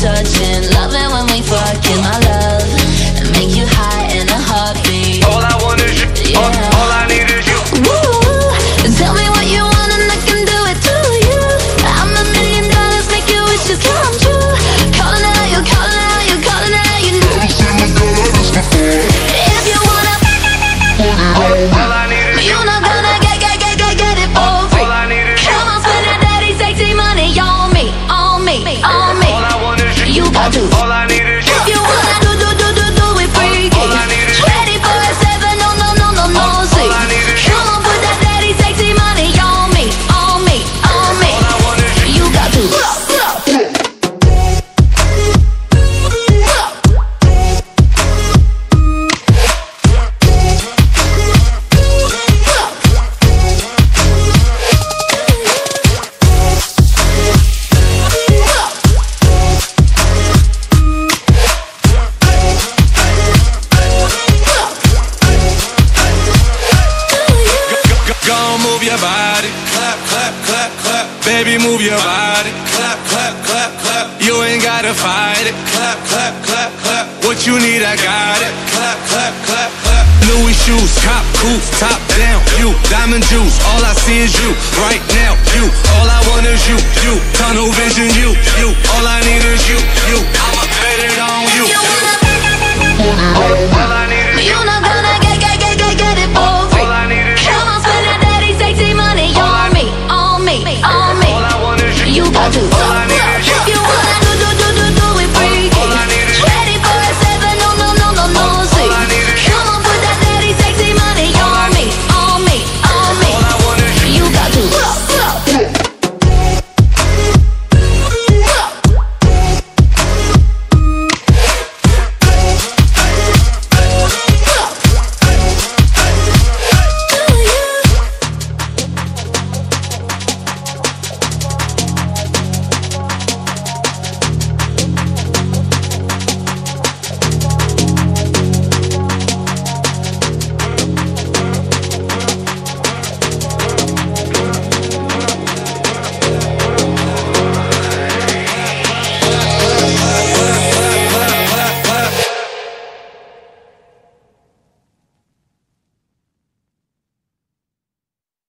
touch. move your body. Clap, clap, clap, clap. Baby, move your body. Clap, clap, clap, clap. You ain't gotta fight it. Clap, clap, clap, clap. What you need, I got it. Clap, clap, clap, clap. Louis shoes, cop coupe, top down. You, diamond jewels, All I see is you. Right now, you. All I want is you. You, tunnel vision. You, you. All I need is you.